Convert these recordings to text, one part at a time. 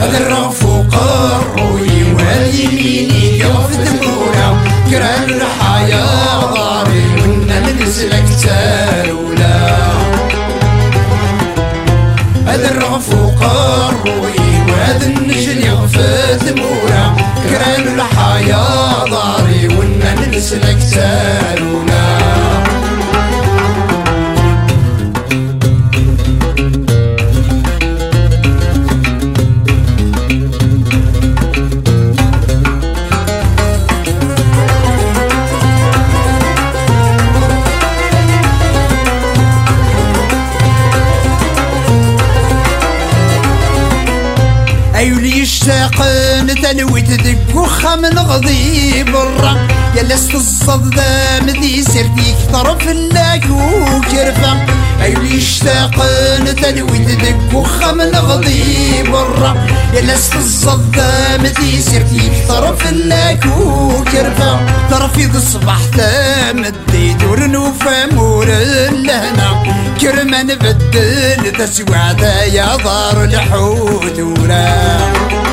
هذا الرفوق الروي واليمين يقف دمورة كران الحياة ضاري ونا ننسلك تالولا هذا الرفوق الروي وهذا النجل يغفت دمورة كران الحياة ضاري ونا ننسلك تالولا أيولي يشتاقن تنويت دق وخم نغضي برا. يا لست الصدام ذي سرديك طرف اللاك وكرفة. أيولي يشتاقن تنويت دق وخم نغضي برا. يا لست الصدام ذي سرديك طرف اللاك وكرفة. طرفي ذي الصباح تمديد ورنوفة مور اللهنا. كرما نبدل سوعدا يا دار الحوت ورا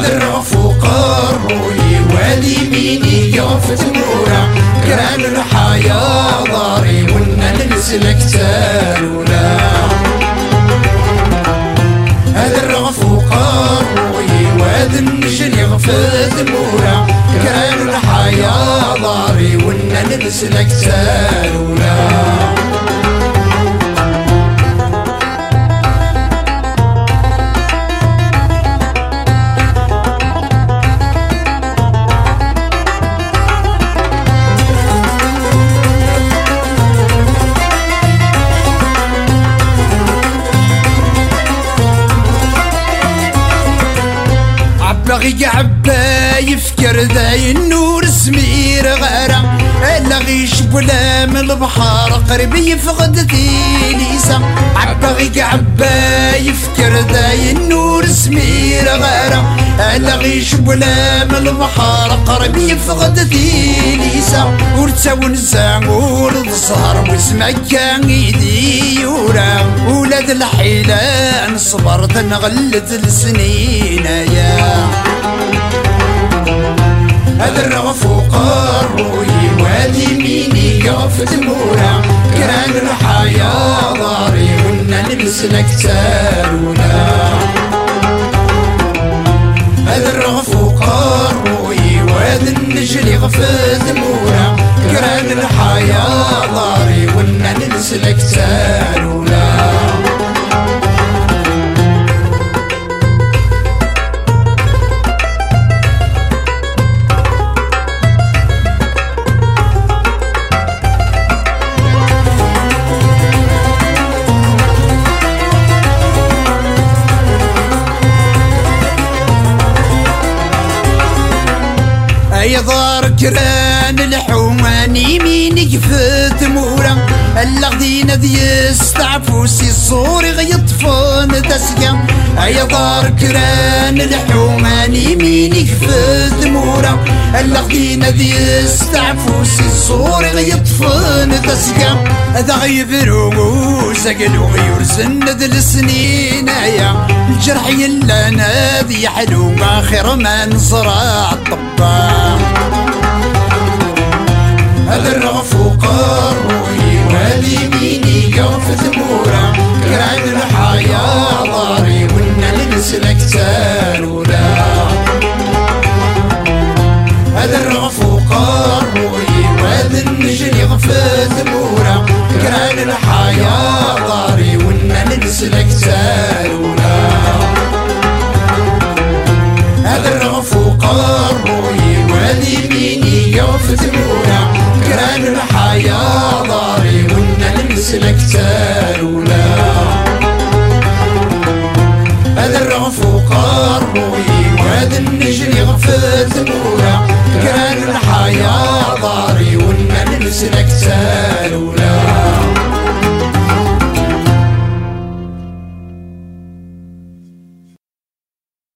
هذا الرفوق الروي واليميني يوفت مورا كران الحياة ضاري ونا ننسلك تالولا هذا الرفوق الروي وهذا النجل يغفت مورا كران الحياة ضاري ونا ننسلك تالولا عبغي عبا يفكر ذاي النور سمير غارة. الا غيش بلا من البحر قريب يفقد تيليسا عبغي عبا يفكر ذاي النور سمير غارة. الا غيش بلا من البحر قريب يفقد تيليسا ورتساون الزامور الظهر واسمك كان يدي يورا ولاد الحيلان صبرت نغلت السنين يا هذا الرفوق الروي واليميني يقف دمورا كران الحياة ضاري ونا نلبسلك تالولا اي ضار كران الحومان يمينك في ثمورة الغدينا ذي يستعفوسي الصور يطفون تسقى اي دار كران الحومان يمينك في الغدينا ذي يستعفوسي الصور يطفون تسقى هذا غيبرو سقلو غيور سند السنين يا. الجرح يلا نادي حلو آخر ما نصرع الطباخ هذا الرفوق الروي واليميني يوم في ثمورة كران الحياة ضاري ونا ننسلك تالولا كران الحياة ضاري ونا ننسلك تالولا هذا الرفوق الروي واليميني يوف ثمورة كران الحياة ضاري ونا نمسلك تالولا هذا الرفوق الروي وهذا ثمورة